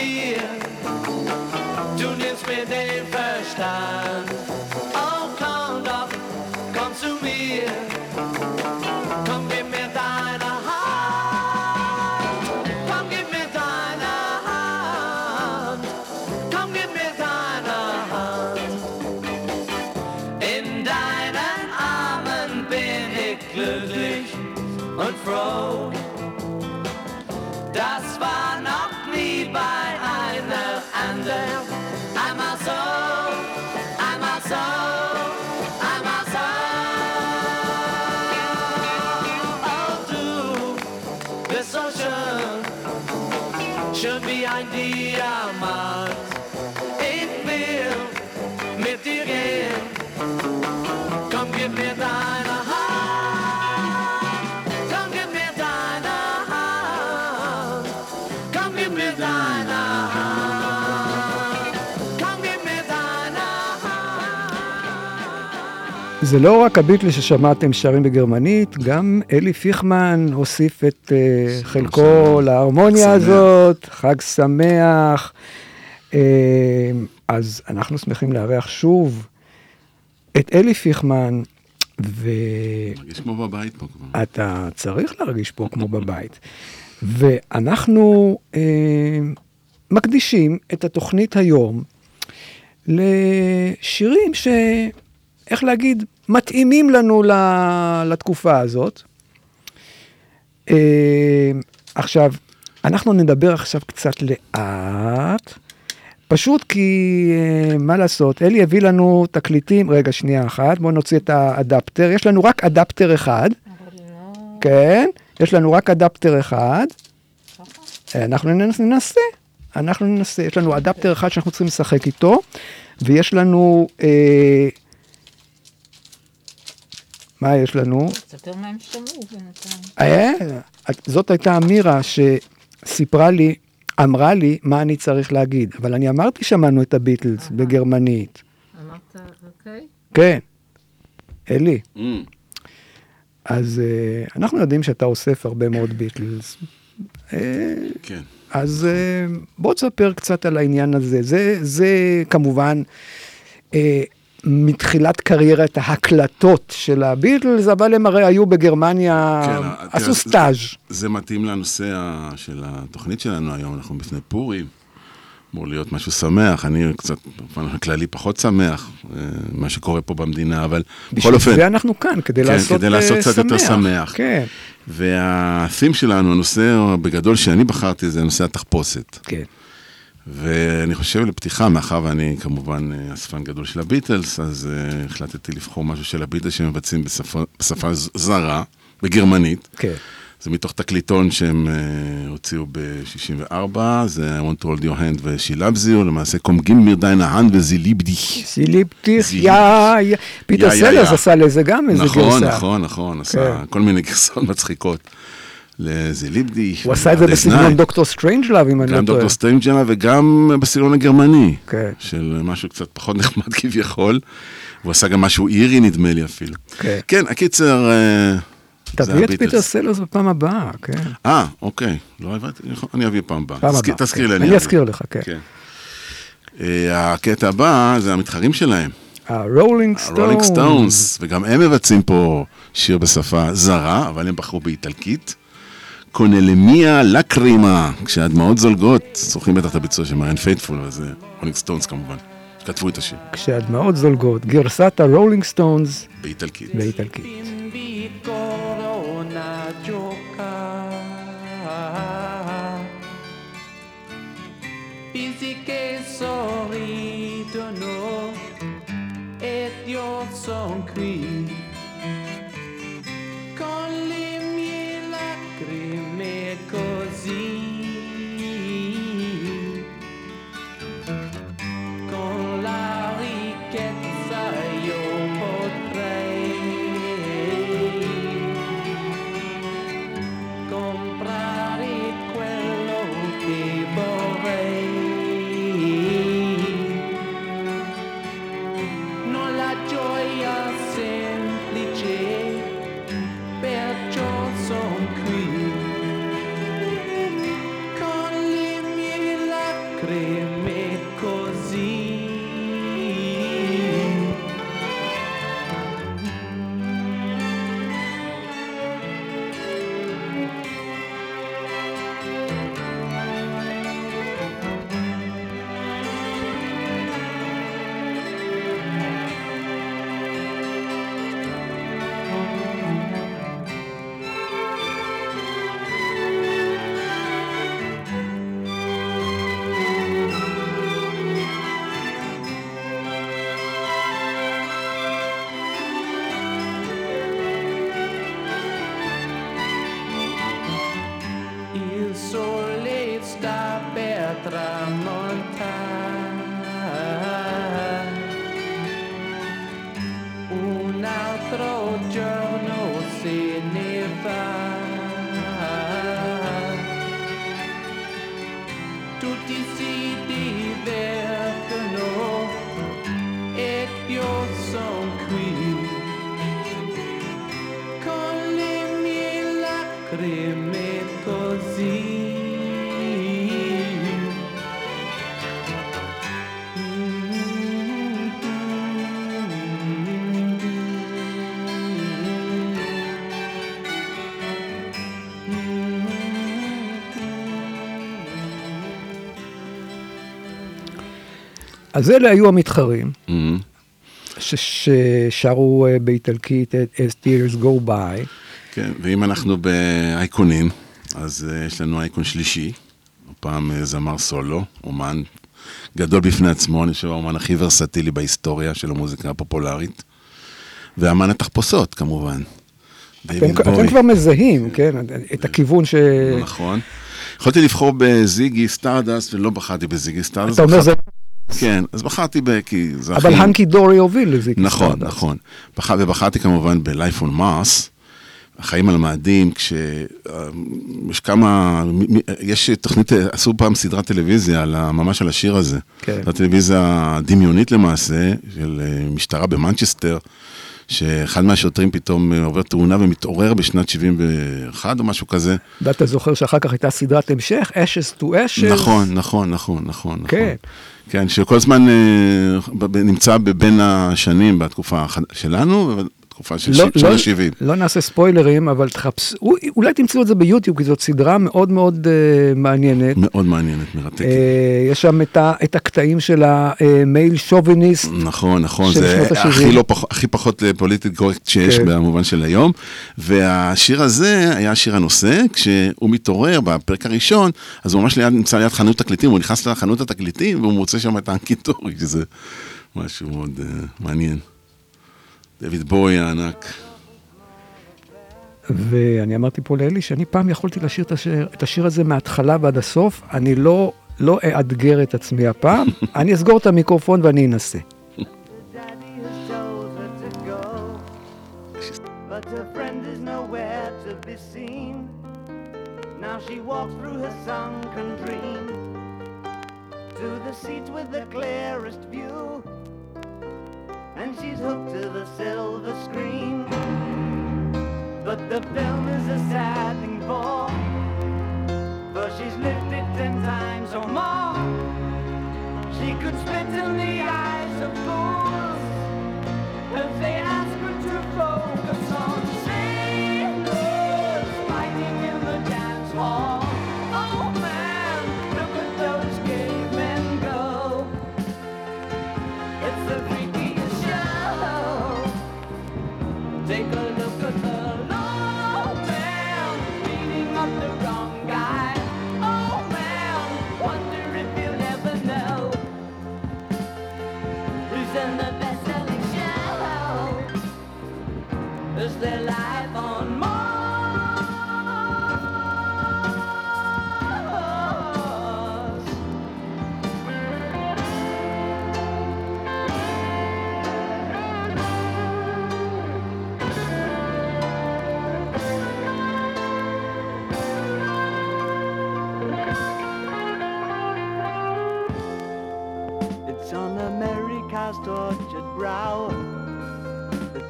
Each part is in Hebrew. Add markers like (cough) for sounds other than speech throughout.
Mir. Du nimmst mir den Verstand. Oh, komm doch, komm zu mir. זה לא רק הביטלי ששמעתם שרים בגרמנית, גם אלי פיכמן הוסיף את uh, חלקו להרמוניה שמח. הזאת, חג שמח. Uh, אז אנחנו שמחים לארח שוב את אלי פיכמן, מרגיש כמו בבית פה כבר. ואתה צריך להרגיש פה כמו בבית. ואנחנו uh, מקדישים את התוכנית היום לשירים ש... איך להגיד, מתאימים לנו לתקופה הזאת. אה, עכשיו, אנחנו נדבר עכשיו קצת לאט, פשוט כי, אה, מה לעשות, אלי הביא לנו תקליטים, רגע, שנייה אחת, בואו נוציא את האדפטר, יש לנו רק אדפטר אחד, כן, יש לנו רק אדפטר אחד, אה, אנחנו ננס- ננסה, אנחנו ננסה, יש לנו אדפטר אחד שאנחנו צריכים לשחק איתו, ויש לנו, אה, מה יש לנו? תספר מה הם שמעו בינתיים. אה, את- זאת הייתה אמירה שסיפרה לי, אמרה לי מה אני צריך להגיד, אבל אני אמרתי שמענו את הביטלס בגרמנית. אמרת, אוקיי? כן, אלי. Mm, אז אה, אנחנו יודעים שאתה אוסף הרבה מאוד ביטלס. אה, כן. אז אה, בוא תספר קצת על העניין הזה. זה, זה כמובן אה, מתחילת קריירת ההקלטות של הביטלס, אבל הם הרי היו בגרמניה, כן, עשו זה- סטאז'. זה מתאים לנושא של התוכנית שלנו היום, אנחנו בפני פורים, אמור להיות משהו שמח, אני קצת, באופן כללי, פחות שמח, אה, מה שקורה פה במדינה, אבל בכל בשביל אופן, זה אנחנו כאן, כדי כן, לעשות כדי לעשות אה, קצת יותר שמח. כן, והתים שלנו, הנושא בגדול שאני בחרתי, זה נושא התחפושת. כן. ואני חושב לפתיחה, מאחר ואני כמובן אה, אספן גדול של הביטלס, אז uh, החלטתי לבחור משהו של הביטלס שמבצעים בשפה, בשפה זרה, בגרמנית. כן. זה מתוך תקליטון שהם uh, הוציאו ב-64, זה I want to hold your hand you, למעשה קומגים מירדיין ההנד וזיליבדיך. זיליפ. יא, יא. פיטר סלרס. עשה לזה גם איזה גרסה. נכון, נכון, נכון, עשה כן. כל מיני גרסאות מצחיקות. לזיליבדיך. הוא עשה את זה בסגנון דוקטור סטרנג'לאב, אם אני לא גם טועה. דוקטור סטרנג'לה וגם בסגנון הגרמני, כן. של משהו קצת פחות נחמד כביכול. הוא עשה גם משהו אירי נדמה לי אפילו. כן. כן, הקיצר, אה, תביא את. פיטר סלרס בפעם הבאה, כן. אה, אוקיי, לא הבנתי, נכון, אני אביא פעם הבאה. פעם הבאה. תזכיר כן. לי, אני. אזכיר לך, כן. כן. אה, הקטע הבא זה המתחרים שלהם, הרולינג סטונס. הרולינג סטונס, וגם הם מבצעים פה שיר בשפה זרה, אבל הם בחרו באיטלקית. Con le mie lacrime, כשהדמעות זולגות, זוכרים בטח את הביצוע של מריאן פייתפול, אבל זה רולינג סטונס כמובן, שכתבו את השיר, כשהדמעות זולגות, גרסת הרולינג סטונס באיטלקית. באיטלקית. Sorridono ed io son qui אז אלה היו המתחרים. ש- ששרו אה, באיטלקית את As Tears Go By. כן, ואם אנחנו באייקונים, אז uh, יש לנו אייקון שלישי, הפעם זמר סולו, אומן גדול בפני עצמו, אני חושב האומן הכי ורסטילי בהיסטוריה של המוזיקה הפופולרית, ואמן התחפושות כמובן. אתם, אתם. כבר מזהים, כן, את הכיוון ש... נכון. יכולתי לבחור ב-Ziggy Stardust, ולא בחרתי ב-Ziggy Stardust. אתה אומר זה... כן, אז בחרתי ב... כי זה אבל הכי- Hunky Dory הוביל ל-Ziggy נכון. נכון. בח... ובחרתי כמובן ב-Life on Mars, החיים על המאדים, כשיש כמה, מ- מ- יש תוכנית, עשו פעם סדרת טלוויזיה על. ממש על השיר הזה. כן. זו טלוויזיה דמיונית למעשה, של אה, משטרה במנצ'סטר, שאחד מהשוטרים פתאום אה, עובר תאונה ומתעורר בשנת 71 או משהו כזה. ואתה זוכר שאחר כך הייתה סדרת המשך, Ashes to Ashes. נכון, נכון, נכון, נכון. כן. נכון. כן, שכל הזמן אה, נמצא בין השנים בתקופה שלנו, תקופה של לא, לא, שנות ה-70. לא נעשה ספוילרים, אבל תחפשו, אולי תמצאו את זה ביוטיוב, כי זאת סדרה מאוד מאוד אה, מעניינת. מאוד מעניינת, מרתקת. אה, יש שם את, ה, את הקטעים של המייל שוביניסט. נכון, נכון, של זה. הכי, לא פח, הכי פחות פוליטית קורקט שיש כן. במובן של היום. והשיר הזה היה שיר הנושא, כשהוא מתעורר בפרק הראשון, אז הוא ממש ליד, נמצא ליד חנות תקליטים, הוא נכנס לחנות התקליטים והוא מוצא שם את האנקיטורי, שזה משהו מאוד uh, מעניין. דויד בוי הענק. ואני אמרתי פה לאלי שאני פעם יכולתי לשיר את השיר, את השיר הזה מההתחלה ועד הסוף, אני לא, לא אאתגר את עצמי הפעם, (laughs) אני אסגור את המיקרופון ואני אנסה. Now she walks through her sunken dream. To the seat with the clearest view, and she's hooked to the silver screen. But the film is a sad thing for, for she's lived it ten times or more. She could spit in the eyes of fools if they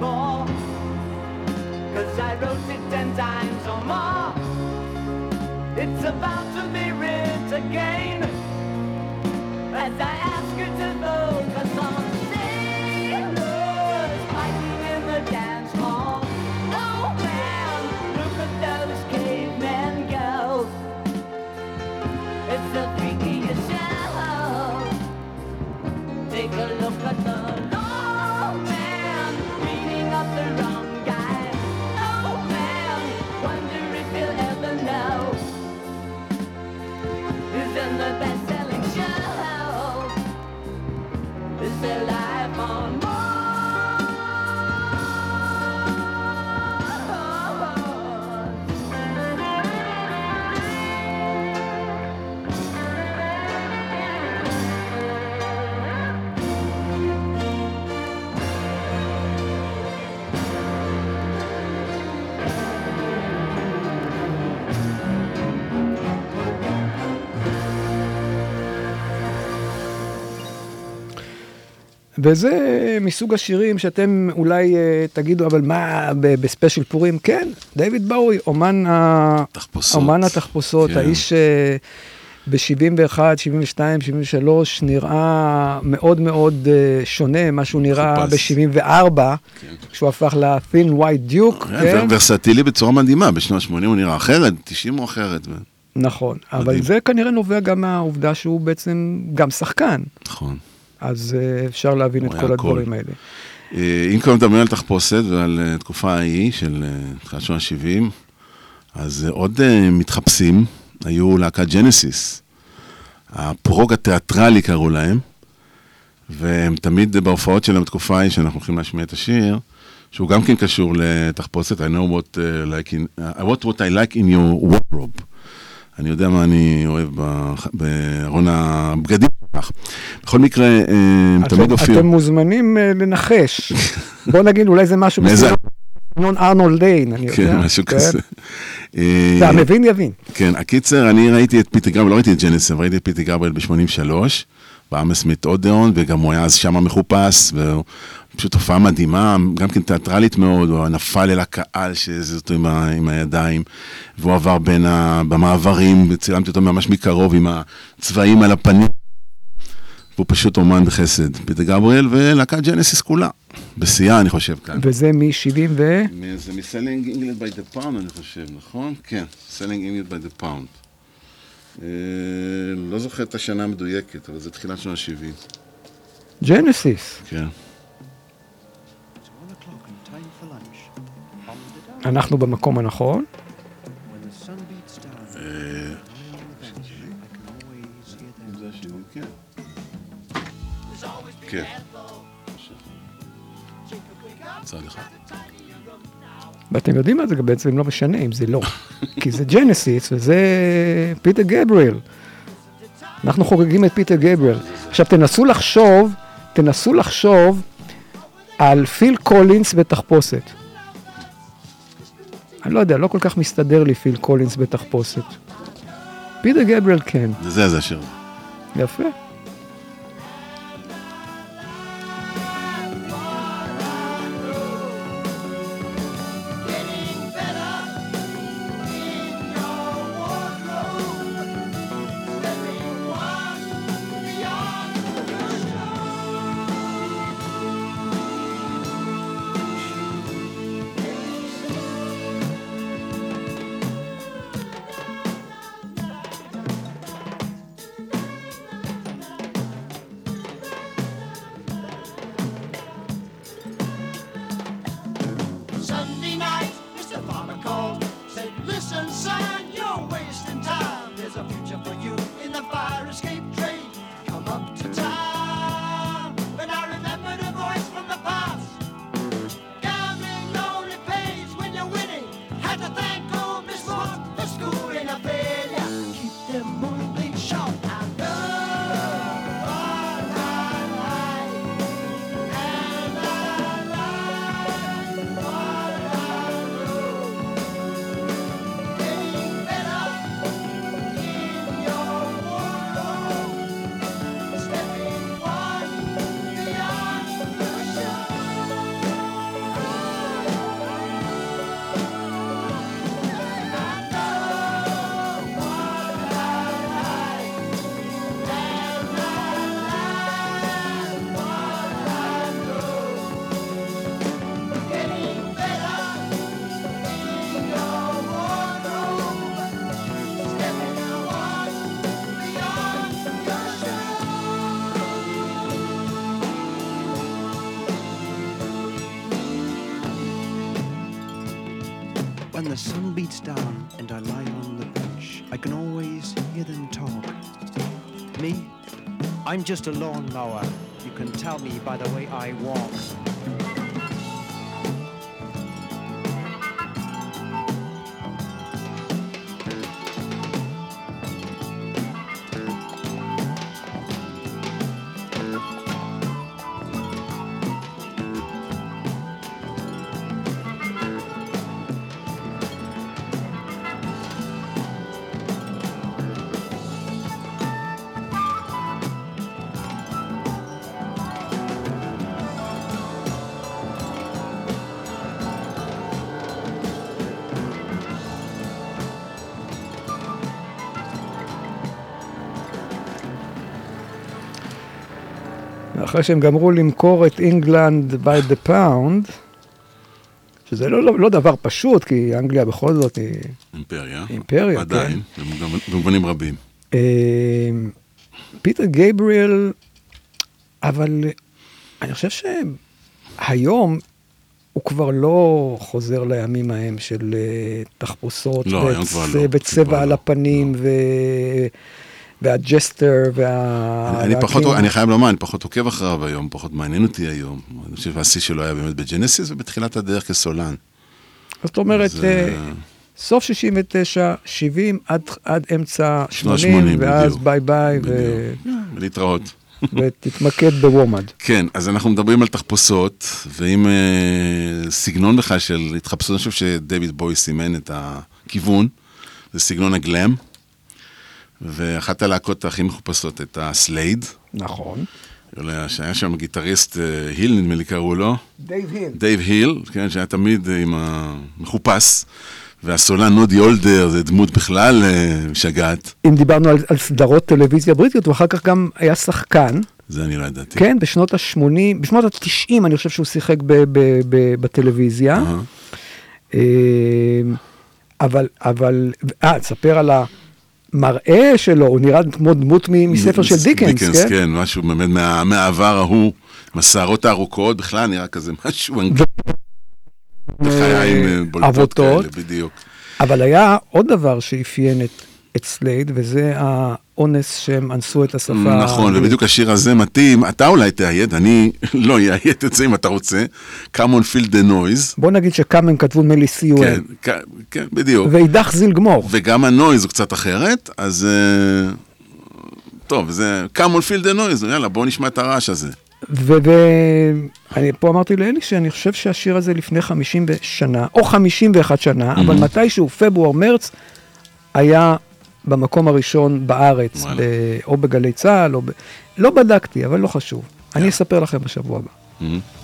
more, cause I wrote it ten times or more. It's about to be writ again, as I ask you to focus וזה מסוג השירים שאתם אולי אה, תגידו, אבל מה בספיישל פורים? כן, דיוויד באוי, אומן. אומן התחפושות, כן. האיש ב-71, 72, 73, נראה מאוד מאוד אה, ממה מה שהוא נראה מחופש. ב-74, כשהוא הפך ל-thin white duke, כן, כן? ורסטילי בצורה מדהימה, בשנות ה-80 הוא נראה אחרת, 90 הוא אחרת. נכון, אבל מדהים. זה כנראה נובע גם מהעובדה שהוא בעצם גם שחקן, נכון. אז אה, אפשר להבין את כל. הדברים האלה. אה, אם כבר מדברים על תחפושת ועל אה, תקופה ההיא של תחילת שנות ה-70, אז עוד מתחפשים היו להקת ג'נסיס. הפרוג התיאטרלי קראו להם, והם תמיד בהופעות שלהם בתקופה ההיא, שאנחנו הולכים להשמיע את השיר, שהוא גם כן קשור לתחפושת, I know what, uh, like in, uh, what, what I like in your wardrobe. אני יודע מה אני אוהב בארון הבגדים שלך. בכל מקרה, אה, הם תמיד אתם, הופיעו. אתם מוזמנים אה, לנחש. (laughs) בוא נגיד, אולי זה משהו בסגנון סגנון Arnold Layne, אני יודע. כן, משהו כן. כזה. אה, והמבין יבין. כן, הקיצר, אני ראיתי את פיטר גבריאל, לא ראיתי את אבל ראיתי את פיטר גבריאל ב-83, בהאמרסמית' אודיאון, וגם הוא היה אז שם מחופש, והוא פשוט הופעה מדהימה, גם כן תיאטרלית מאוד, הוא נפל אל הקהל שהזיז אותו עם, ה, עם הידיים, והוא עבר בין ה... במעברים, וצילמתי אותו ממש מקרוב עם הצבעים על הפנים. והוא פשוט אומן בחסד, פיטר גבריאל ולהקת ג'נסיס כולה, בשיאה אני חושב כאן. וזה מ-70 ו... זה מ Selling England by the Pound אני חושב, נכון? כן, Selling England by the Pound. לא זוכר את השנה המדויקת, אבל זה תחילת שנות ה-70. ג'נסיס. כן. The אנחנו במקום הנכון. כן. צד אחד. ואתם יודעים מה זה גם בעצם לא משנה אם זה לא. כי זה ג'נסיס וזה פיטר גבריאל. אנחנו חוגגים את פיטר גבריאל. עכשיו תנסו לחשוב, תנסו לחשוב על פיל קולינס בתחפושת. אני לא יודע, לא כל כך מסתדר לי פיל קולינס בתחפושת. פיטר גבריאל כן, זה זה, זה השיר. יפה. Sun beats down and I lie on the bench, I can always hear them talk. Me? I'm just a lawnmower. You can tell me by the way I walk. אחרי שהם גמרו למכור את England by the Pound, שזה לא, לא, לא דבר פשוט, כי אנגליה בכל זאת היא... אימפריה. אימפריה, עדיין, גם במובנים רבים. אה, פיטר גייבריאל, אבל אני חושב שהיום הוא כבר לא חוזר לימים ההם של אה, תחפושות לא, כבר לא. וצבע כבר על לא. הפנים ו... וה jester וה... אני פחות, אני חייב לומר, אני פחות עוקב אחריו היום, פחות מעניין אותי היום. אני חושב שהשיא שלו היה באמת בג'נסיס ובתחילת הדרך כסולן. זאת אומרת, אז, אה, סוף 69, 70 עד, עד אמצע 80, 80, ואז. ביי ביי. להתראות. ותתמקד בוומד. כן, אז אנחנו מדברים על תחפושות, ועם אה, סגנון בכלל של התחפשות, אני חושב שדיוויד בואי סימן את הכיוון, זה סגנון הגלאם, ואחת הלהקות הכי מחופשות הייתה סלייד, נכון. שהיה שם גיטריסט אה, היל, נדמה לי קראו לו, דייב היל. דייב היל, כן, שהיה תמיד אה, עם המחופש, והסולן נודי הולדר, זה דמות בכלל אה, משגעת, אם דיברנו על, על סדרות טלוויזיה בריטיות, הוא אחר כך גם היה שחקן, זה אני לא ידעתי. כן, בשנות ה-80, בשנות ה-90 אני חושב שהוא שיחק בטלוויזיה. אה, אבל, אבל, אה, תספר על המראה שלו, הוא נראה כמו דמות מספר של דיקנס, דיקנס, כן? כן, משהו באמת מה, מהעבר ההוא, עם השערות הארוכות, בכלל נראה כזה משהו אנגלי, לחיים בולטות עבותות. כאלה, בדיוק. אבל היה עוד דבר שאפיין את, את סלייד, וזה האונס שהם אנסו את השפה. נכון. ובדיוק השיר הזה מתאים, אתה אולי תאיית, אני (laughs) לא אאיית את זה אם אתה רוצה, Come on feel the noise, בוא נגיד שקאמן כתבו נדמה לי כן, כן, בדיוק, ואידך זיל גמור. וגם הנויז הוא קצת אחרת, אז אה, טוב, זה Come on feel the noise, יאללה, בואו נשמע את הרעש הזה. ואני פה אמרתי לאלי שאני חושב שהשיר הזה לפני 50 שנה, או 51 שנה, אבל מתישהו, פברואר, מרץ, היה במקום הראשון בארץ. ב, או בגלי צה"ל, או ב... לא בדקתי, אבל לא חשוב. אני אספר לכם בשבוע הבא. Mhm.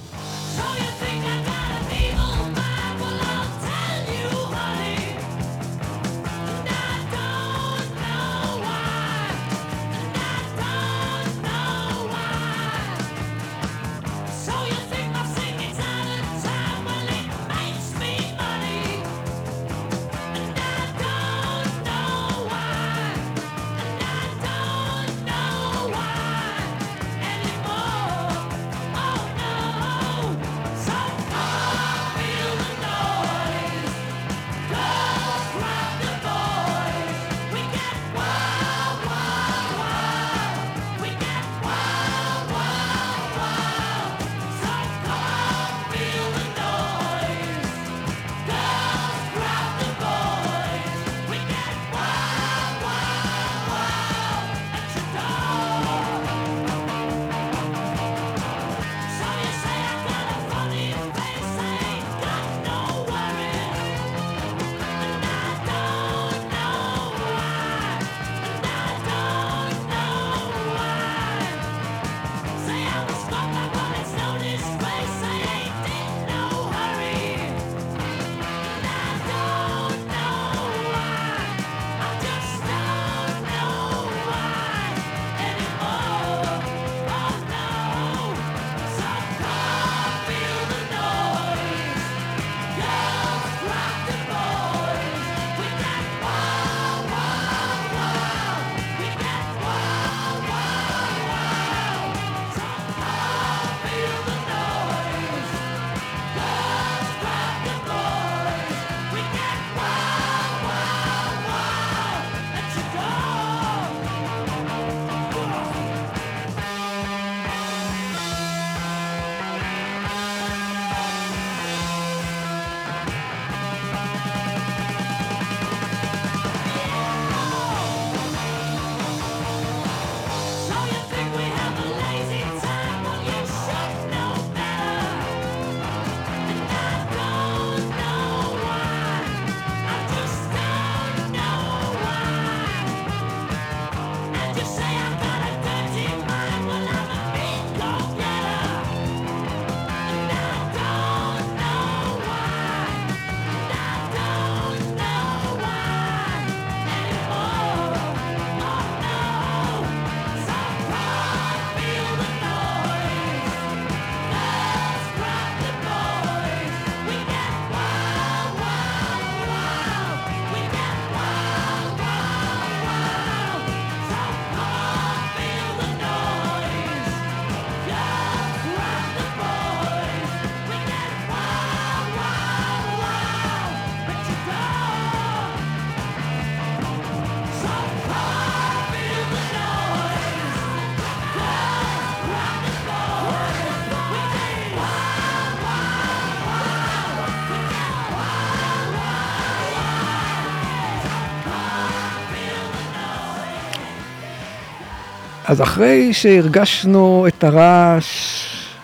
אז אחרי שהרגשנו את הרעש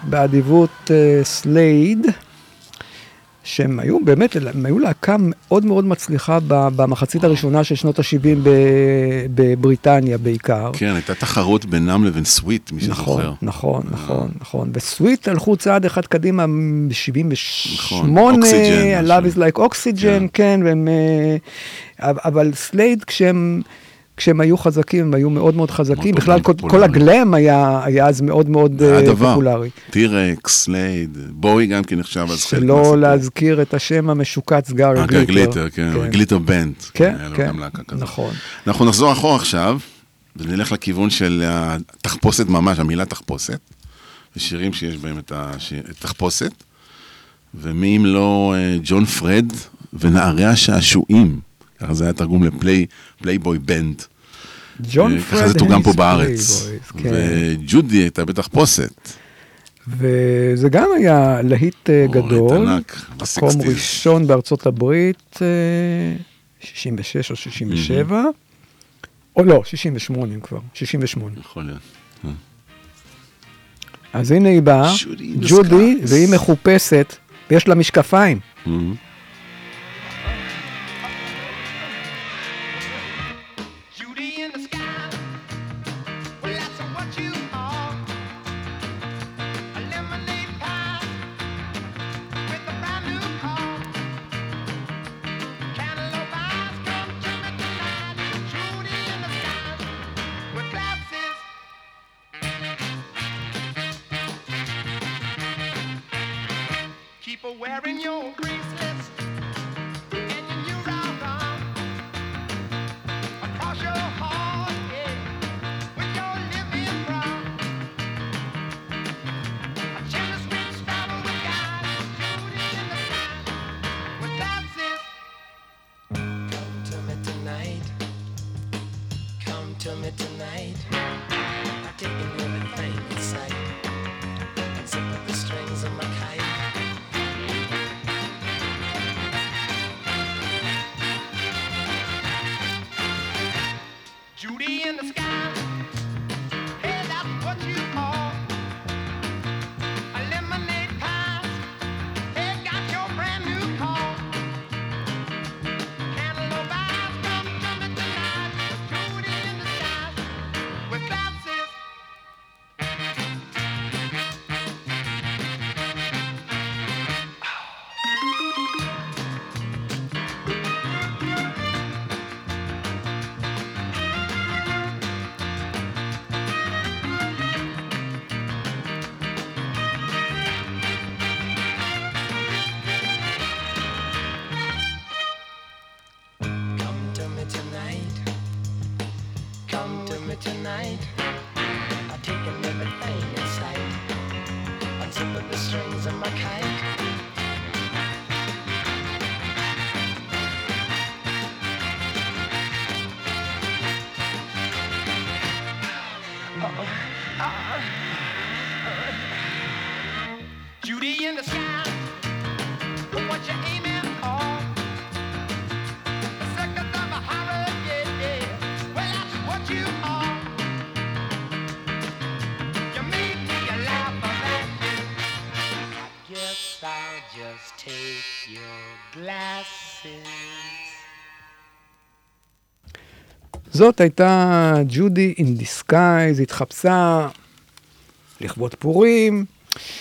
באדיבות אה, סלייד, שהם היו באמת, הם היו להקה מאוד מאוד מצליחה במחצית הראשונה של שנות ה-70 בבריטניה בעיקר. כן, הייתה תחרות בינם לבין סוויט, מי נכון, שזוכר. נכון, נכון, נכון. וסוויט הלכו צעד אחד קדימה ב-78, נכון, Oxygen, Love is like oxygen, כן, והם... אה, אבל סלייד כשהם... כשהם היו חזקים, הם היו מאוד מאוד חזקים. בכלל, מאוד כל, הגלאם היה, היה אז מאוד מאוד אה. פופולרי. טי רקס, סלייד, בואי גם כן נחשב אז חלק שלא מהסיפור. להזכיר את השם המשוקץ גארי גליטר. גליטר, כן, גליטר. כן, היה לו כן, כזאת. נכון. אנחנו נחזור אחורה עכשיו, ונלך לכיוון של התחפושת ממש, המילה תחפושת. ושירים שיש בהם את התחפושת. ומי אם לא אה, ג'ון פרד ונערי השעשועים. ככה זה היה תרגום לפלייבוי בנד. ג'ון אה, פרד ככה זה תורגם פה בארץ. כן. וג'ודי הייתה בתחפושת. וזה גם היה להיט אה, גדול, ענק, מקום ב-60s. ראשון בארצות הברית, אה, 66 או 67, או לא, 68 כבר, 68. יכול להיות. אז הנה היא באה, ג'ודי. והיא מחופשת, ויש לה משקפיים. Mhm. Wearing your זאת הייתה Judy in Disguise, התחפשה לכבוד פורים.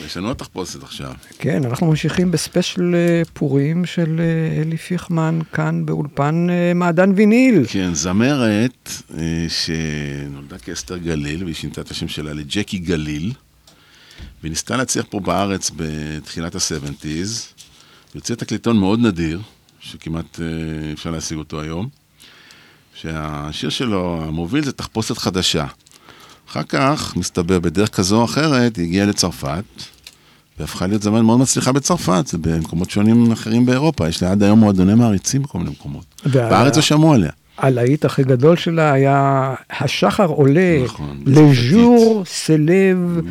יש לנו עוד תחפושת עכשיו. כן, אנחנו ממשיכים בספיישל אה, פורים של אה, אלי פיכמן כאן באולפן אה, מעדן ויניל. כן, זמרת שנולדה כאסתר גליל, והיא שינתה את השם שלה לג'קי גליל, וניסתה להצליח פה בארץ בתחילת ה-70's, יוצא תקליטון מאוד נדיר, שכמעט אפשר להשיג אותו היום, שהשיר שלו, המוביל זה תחפושת חדשה. אחר כך, מסתבר, בדרך כזו או אחרת, היא הגיעה לצרפת, והפכה להיות זמרת מאוד מצליחה בצרפת, זה במקומות שונים אחרים באירופה, יש לה עד היום מועדוני מעריצים בכל מיני מקומות. וה- בארץ לא שמעו עליה. הלהיט הכי גדול שלה היה השחר עולה, נכון, לז'ור סלב. אה,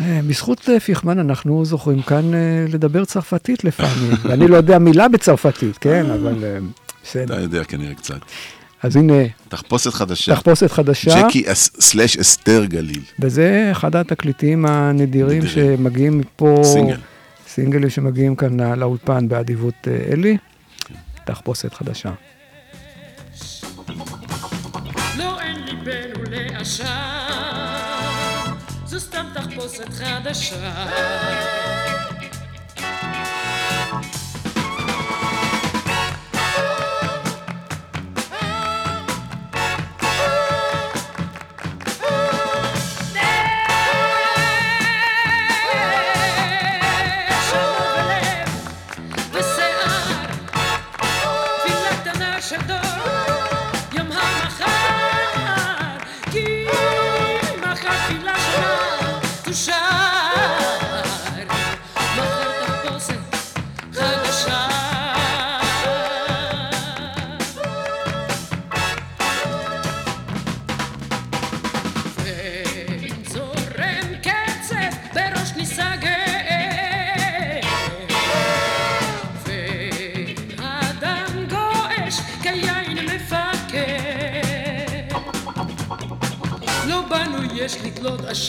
בזכות אה, פיכמן אנחנו זוכרים כאן אה, לדבר צרפתית לפעמים. (laughs) ואני לא יודע מילה בצרפתית, כן, אבל אה, בסדר. אתה יודע כנראה קצת. אז הנה, תחפושת חדשה. תחפושת חדשה, ג'קי סלאש אסתר גליל. וזה אחד התקליטים הנדירים נדירים. שמגיעים מפה, סינגל. סינגלים שמגיעים כאן לא- לאולפן באדיבות אה, אלי, תחפושת חדשה. לא אין ליבנו לעשן, זו סתם תחפושת חדשה.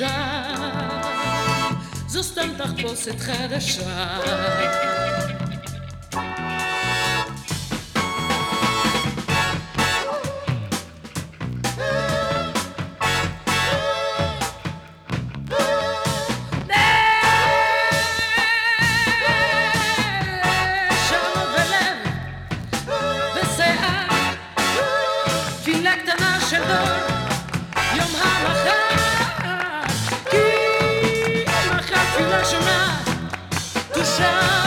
עשן זו סתם תחפושת חדשה sunshine.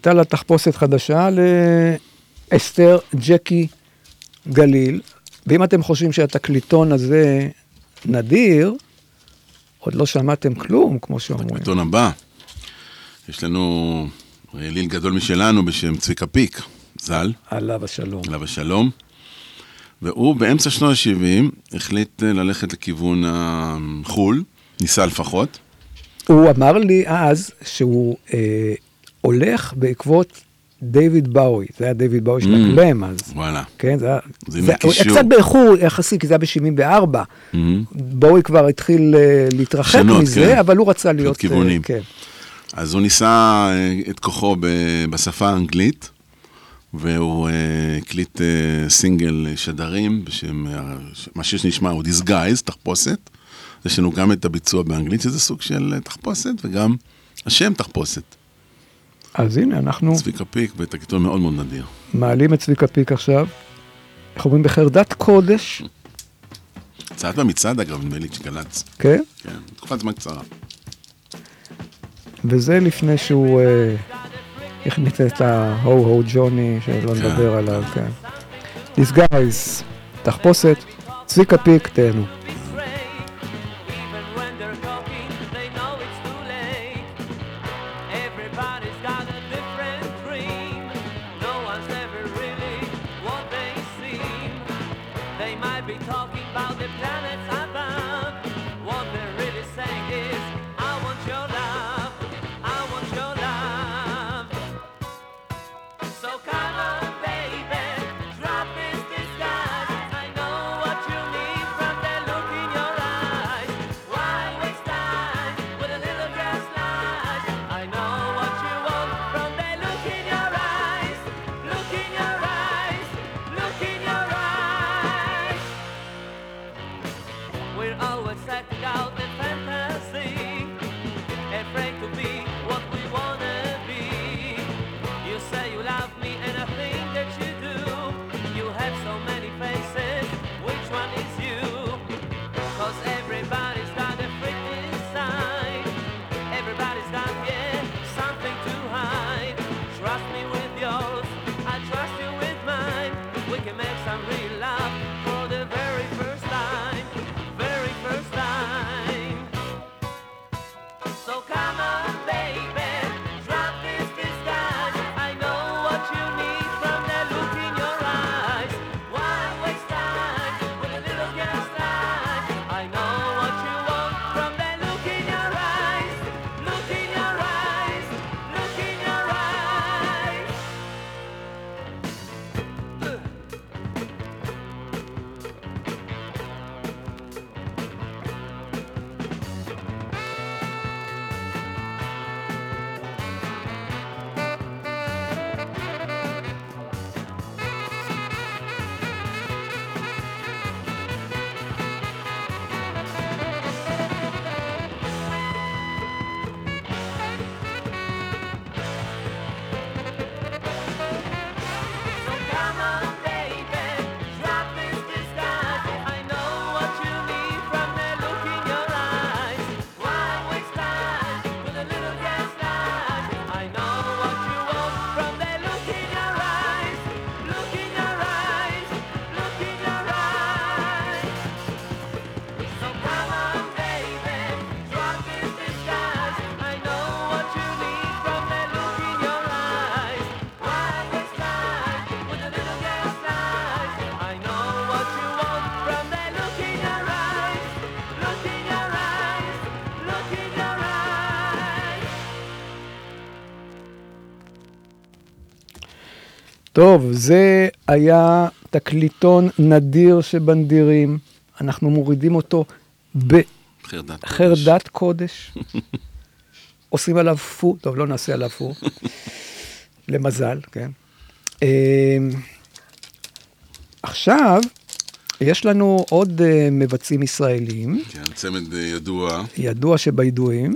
הייתה לה תחפושת חדשה לאסתר ג'קי גליל, ואם אתם חושבים שהתקליטון הזה נדיר, עוד לא שמעתם כלום, כמו שאומרים. בעיתון הבא, יש לנו אליל גדול משלנו בשם צביקה פיק, ז"ל, עליו השלום. עליו השלום. והוא באמצע שנות ה-70 החליט אה, ללכת לכיוון החו"ל, ניסה לפחות. הוא אמר לי אז שהוא אה, הולך בעקבות דיוויד באוי, זה היה דיוויד באוי של Mm. הגלם אז. וואלה. כן, זה היה... זה קישור. קצת באיחור יחסי, כי זה היה ב-74. מהמם. בואי כבר התחיל אה, להתרחק מזה, כן. אבל הוא רצה להיות... כיוונים. אה, כן. אז הוא ניסה אה, את כוחו בשפה האנגלית, והוא הקליט אה, סינגל שדרים בשם, ש- מה שנשמע הוא Disguise, תחפושת. יש לנו גם את הביצוע באנגלית, שזה סוג של אה, תחפושת, וגם השם תחפושת. אז הנה, אנחנו צביקה פיק בתקליטון מאוד מאוד נדיר. מעלים את צביקה פיק עכשיו. איך אומרים? בחרדת קודש, צעד במצעד אגב, נדמה לי שגל"צ. כן? כן, תקופת זמן קצרה. וזה לפני שהוא אה, הכניס את ה-הו-הו ג'וני, שלא כן, נדבר עליו, כן. דיסגייז, תחפושת, צביקה פיק, תהנו. טוב, זה היה תקליטון נדיר שבנדירים. אנחנו מורידים אותו חרדת. בחרדת קודש. (laughs) עושים עליו פו, טוב, לא נעשה עליו פו. (laughs) למזל, כן. אמ, עכשיו, יש לנו עוד אה, מבצעים ישראלים, כן, צמד אה, ידוע. ידוע שבידועים,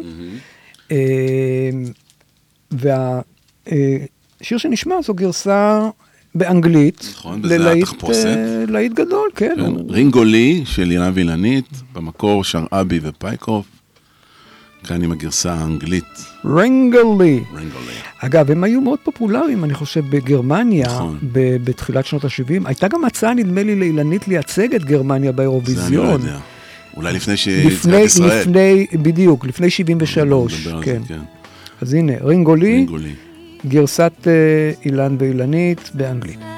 אמ, והשיר שנשמע זו גרסה באנגלית. נכון, וזה ללהיט, התחפושת. אה, להיט גדול, כן. כן, רינגו לי של אילן וילנית, במקור שר אבי ופייקוף. כאן עם הגרסה האנגלית, רינגלי. רינגו לי. אגב, הם היו מאוד פופולריים, אני חושב, בגרמניה, נכון. ב- בתחילת שנות ה-70. הייתה גם הצעה, נדמה לי, לאילנית לייצג את גרמניה זה אני לא באירוויזיון. יודע. אולי לפני שיציאת לפני, ישראל. לפני, בדיוק, לפני 73, נדבר על כן. זה, כן. אז הנה, רינגולי, רינגו לי. גרסת אה, אילן ואילנית באנגלית.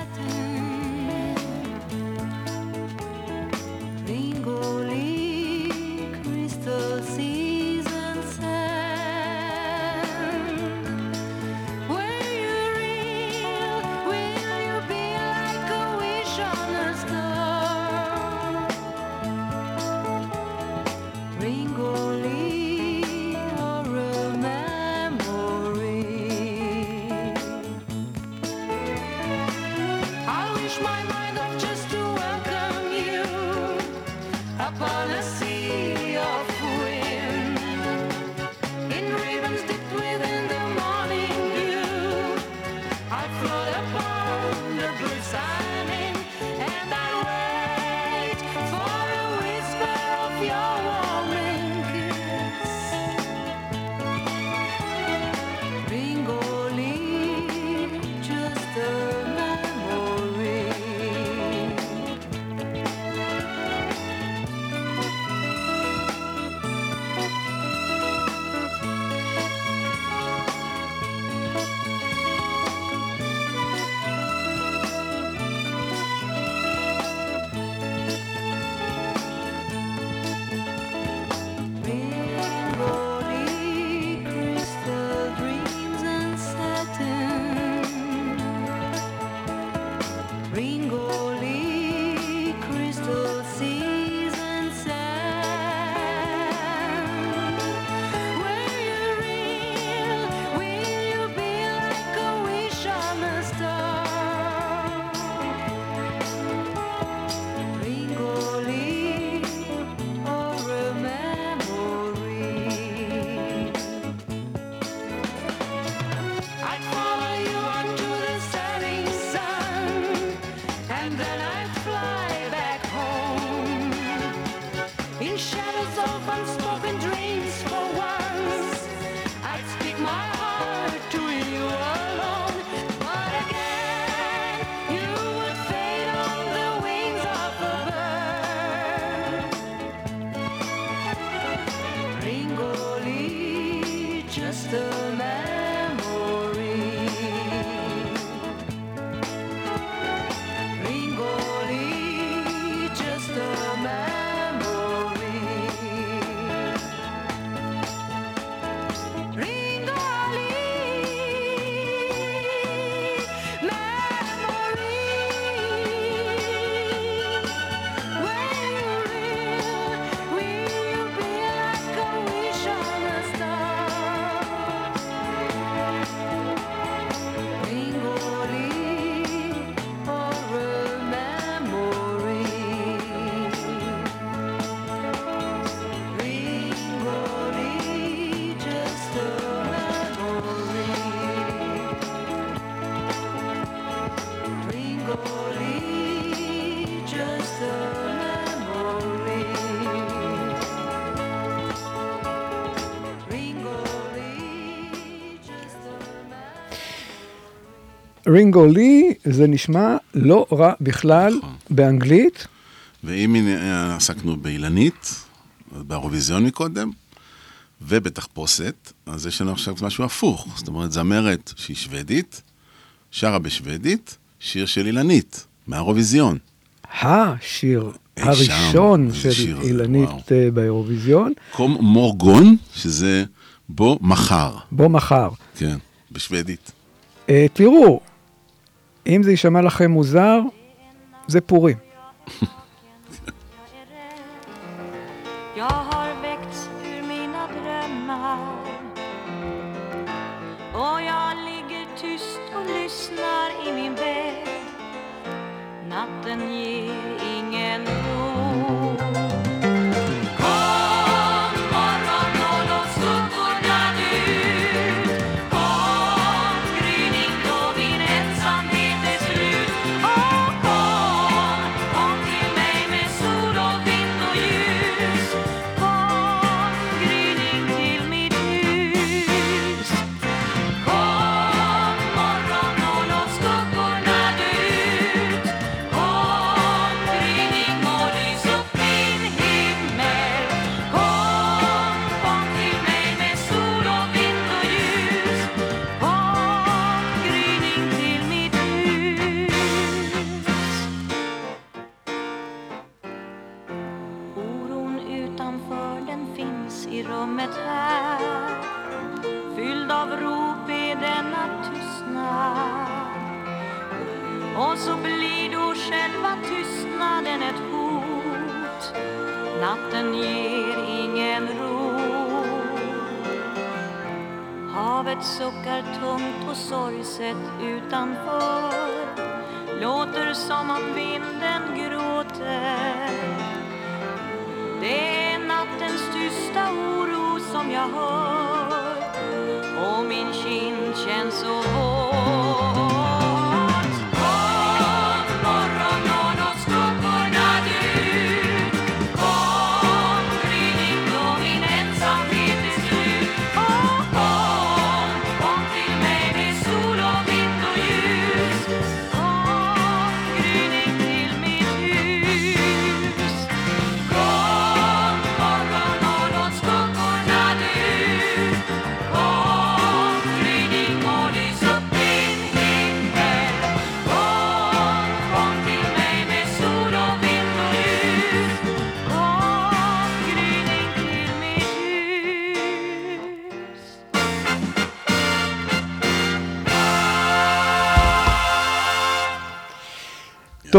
Upon רינגו לי, זה נשמע לא רע בכלל נכון. באנגלית. ואם עסקנו באילנית, באירוויזיון מקודם, ובתחפושת, אז יש לנו עכשיו משהו הפוך. זאת אומרת, זמרת שהיא שוודית, שרה בשוודית, שיר של אילנית, מהאירוויזיון. השיר הראשון שם, של שיר אילנית וואו. אה, באירוויזיון, קום מורגון, שזה בו מחר, בוא מחר. כן, בשוודית. אה, תראו, אם זה יישמע לכם מוזר, זה פורים. Natten ger ingen ro huset utanför. Låter som om vi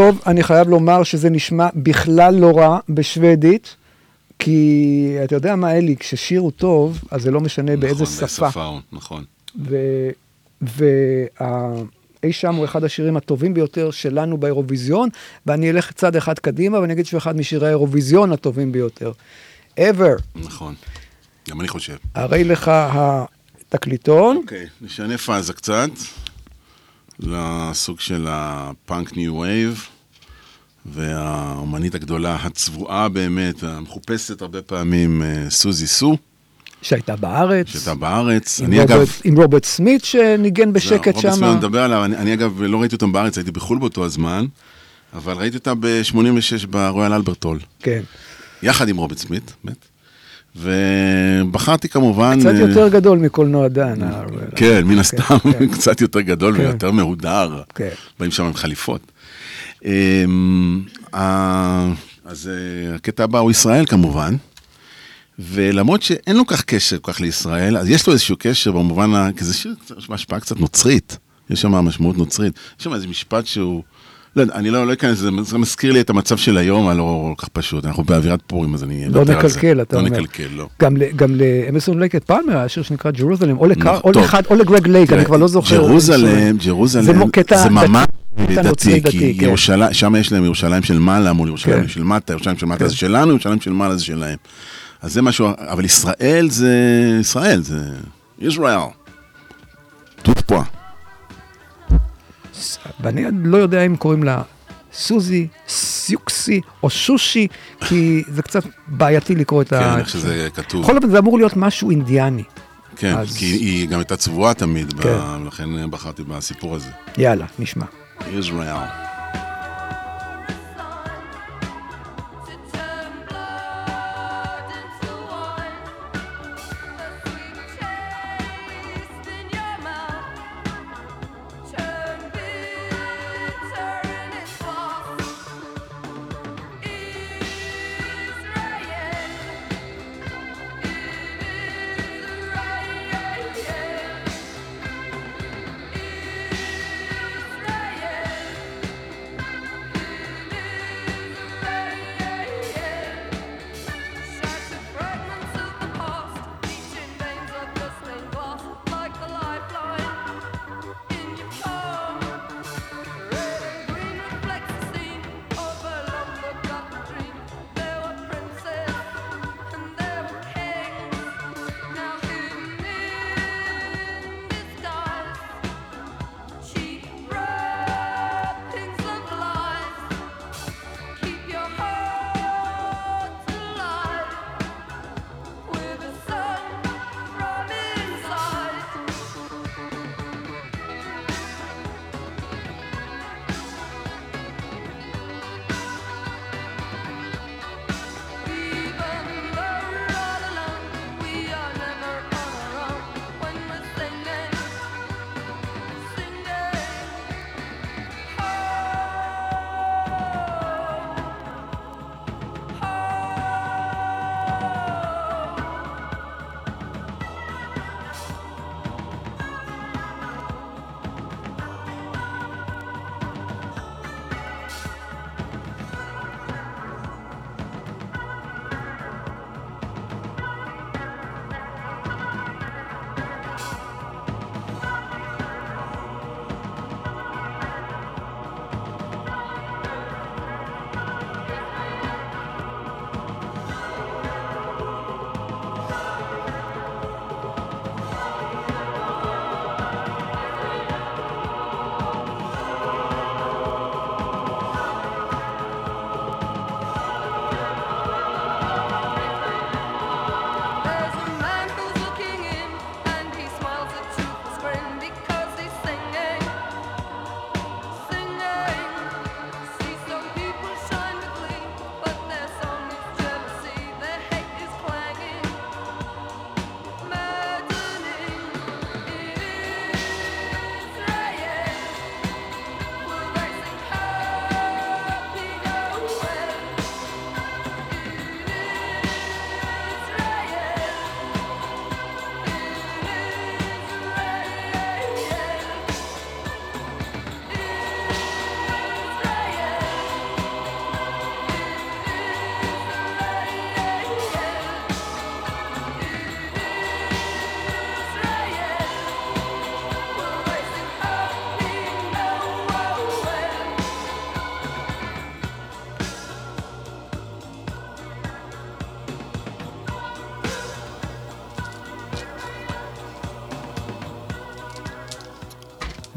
טוב, אני חייב לומר שזה נשמע בכלל לא רע בשוודית, כי אתה יודע מה, אלי, כששיר הוא טוב, אז זה לא משנה באיזה נכון, שפה. שפה הוא, נכון. ואי שם הוא אחד השירים הטובים ביותר שלנו באירוויזיון, ואני אלך צעד אחד קדימה ואני אגיד שהוא אחד משירי האירוויזיון הטובים ביותר. ever. נכון. גם אני חושב. הרי לך התקליטון, אוקיי, נשנה פאזה קצת, לסוג של הפאנק new wave, והאומנית הגדולה, הצבועה באמת, המחופשת הרבה פעמים, אה, סוזי סו, שהייתה בארץ, שהייתה בארץ. עם אני אגב... רוברט- עם רוברט סמית שניגן בשקט רוברט סמית, שם. נדבר עליו, אני, אני אגב לא ראיתי אותם בארץ, הייתי בחו"ל באותו הזמן, אבל ראיתי אותם ב-86 ברויאל אלברט הול, כן. יחד עם רוברט סמית, באמת. ובחרתי כמובן... קצת אה, יותר גדול מקולנוע דן. ה- כן, מן הסתם, כן. (laughs) קצת יותר גדול כן. ויותר מהודר. כן. באים שם עם חליפות. אמ, אז אה, הקטע הבא הוא ישראל כמובן, ולמרות שאין לו כך קשר כל כך לישראל, אז יש לו איזשהו קשר במובן, כי זה שיר יש בהשפעה קצת נוצרית, יש שם משמעות נוצרית. יש שם איזה משפט שהוא, לא אני לא לא אכנס לזה, זה מזכיר לי את המצב של היום הלא כל כך פשוט, אנחנו באווירת פורים, אז אני לא. נקלקל, אתה לא אומר. נקלקל, לא. גם ל- גם לאמרסון לייק אנד פלמר היה שיר שנקרא Jerusalem, או נכון, או טוב. לאחד, או לגרג לייק, אני כבר לא זוכר. Jerusalem, Jerusalem, זה ממש דתי, כי כן. ירושלים, שם יש להם ירושלים של מעלה מול ירושלים כן. של מטה, ירושלים של מטה כן. זה שלנו, ירושלים של מעלה זה שלהם. אז זה משהו, אבל ישראל זה, ישראל זה, ישראל. טוט פה. ואני לא יודע אם קוראים לה סוזי, סיוקסי או שושי, כי זה קצת בעייתי לקרוא את ה... כן, איך שזה כתוב. בכל אופן זה אמור להיות משהו אינדיאני. כן, אז- כי היא גם הייתה צבועה תמיד, ב- כן. ולכן בחרתי בסיפור הזה. יאללה, נשמע. Israel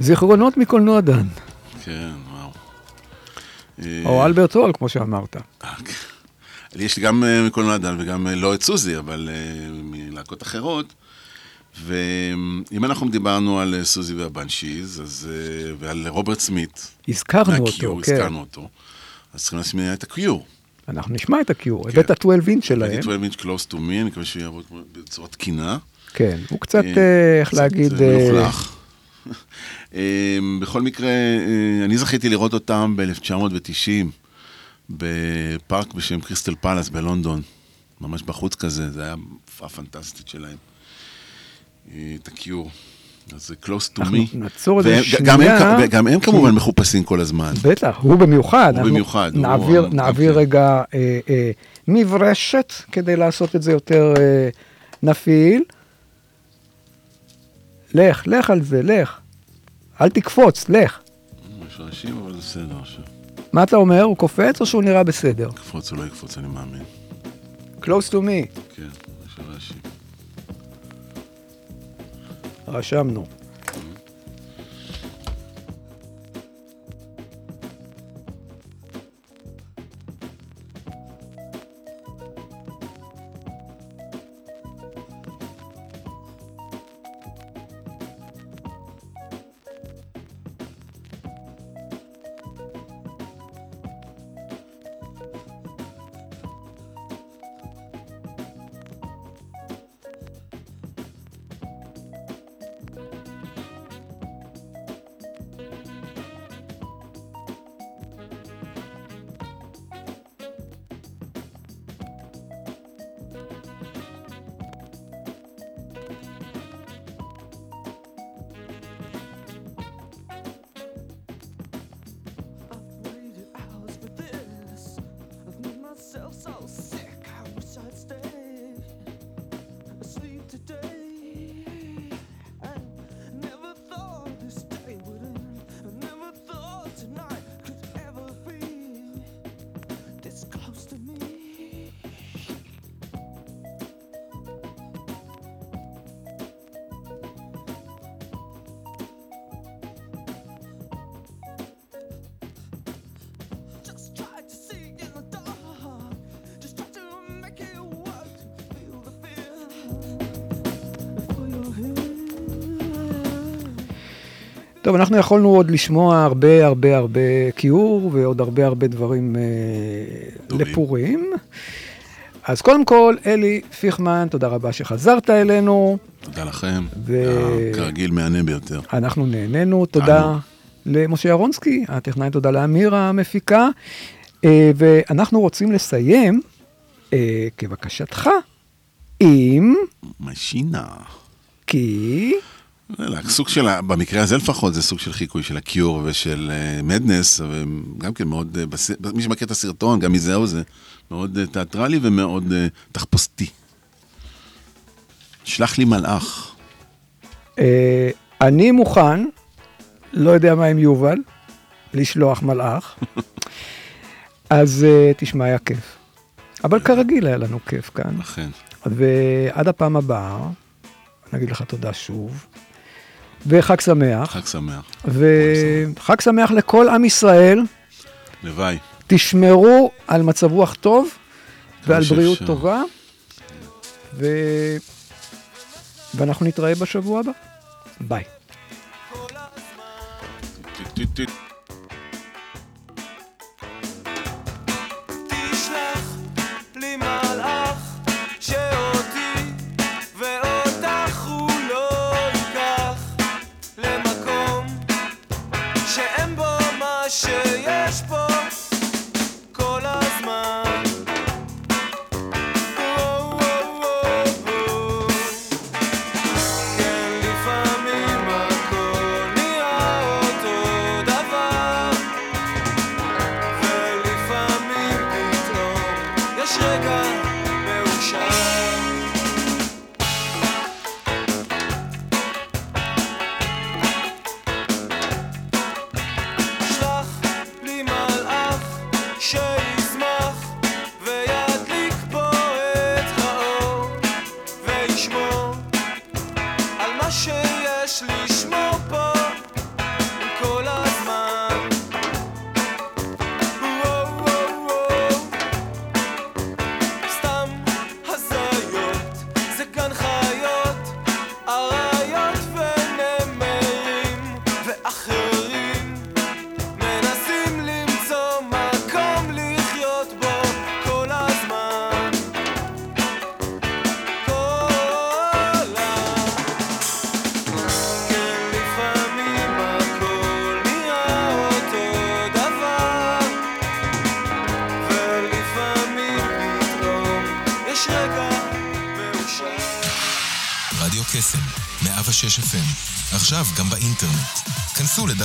זיכרונות מקולנוע דן, כן, וואו. אה, או אלברט הול, כמו שאמרת. אה, כן. יש לי גם אה, מקולנוע דן וגם לא את סוזי, אבל מלהקות אחרות. ואם אנחנו דיברנו על סוזי והבנשיז, אז, ועל רוברט סמית, הזכרנו אותו, כן. הזכרנו אותו, אז צריכים להשמיע את הקיור. אנחנו נשמע את הקיור. הבאת 12 אינץ' שלהם. הייתי 12 inch close to me, אני מקווה שהוא יעבוד בצורה תקינה. כן, הוא קצת, איך להגיד, אה, מלוכלך. אה, בכל מקרה, אה, אני זכיתי לראות אותם ב-1990 בפארק בשם קריסטל פלאס בלונדון, ממש בחוץ כזה, זה היה הופעה פנטסטית שלהם. אה, את הקיור. אז זה close to me. נעצור את זה שנייה, גם הם כמובן מחופשים כל הזמן. בטח, הוא במיוחד. הוא במיוחד, נעביר, כן. רגע אה, מברשת כדי לעשות את זה יותר נפיל. לך, לך על זה, לך. אל תקפוץ, לך. יש רעשים, אבל זה בסדר עכשיו. מה אתה אומר? הוא קופץ או שהוא נראה בסדר? יקפוץ או לא יקפוץ, אני מאמין. Close to me, כן, יש רעשים. רשמנו. טוב, אנחנו יכולנו עוד לשמוע הרבה הרבה הרבה כיעור ועוד הרבה הרבה דברים אה. לפורים. אז קודם כל, אלי פיכמן, תודה רבה שחזרת אלינו. תודה לכם. ו- כרגיל מהנה ביותר. אנחנו נהנינו, תודה למשה ירונסקי, הטכנאי, תודה לאמיר המפיקה. אה, ואנחנו רוצים לסיים, אה, כבקשתך, עם משינה. כי... סוג של, במקרה הזה לפחות, זה סוג של חיקוי של הקיור ושל מדנס, גם כן מאוד, אה, מי שמכיר את הסרטון, גם מזהו זה, מאוד אה, תיאטרלי ומאוד אה, תחפושתי. שלח לי מלאך. אה, אני מוכן, לא יודע מה עם יובל, לשלוח מלאך, (laughs) אז אה, תשמע, היה כיף. אבל כרגיל היה לנו כיף כאן, אכן. ועד הפעם הבאה, נגיד לך תודה שוב, וחג שמח, חג שמח. וחג שמח לכל עם ישראל, לוואי. תשמרו על מצב רוח טוב ועל. בריאות טובה, ו... ואנחנו נתראה בשבוע הבא. ביי.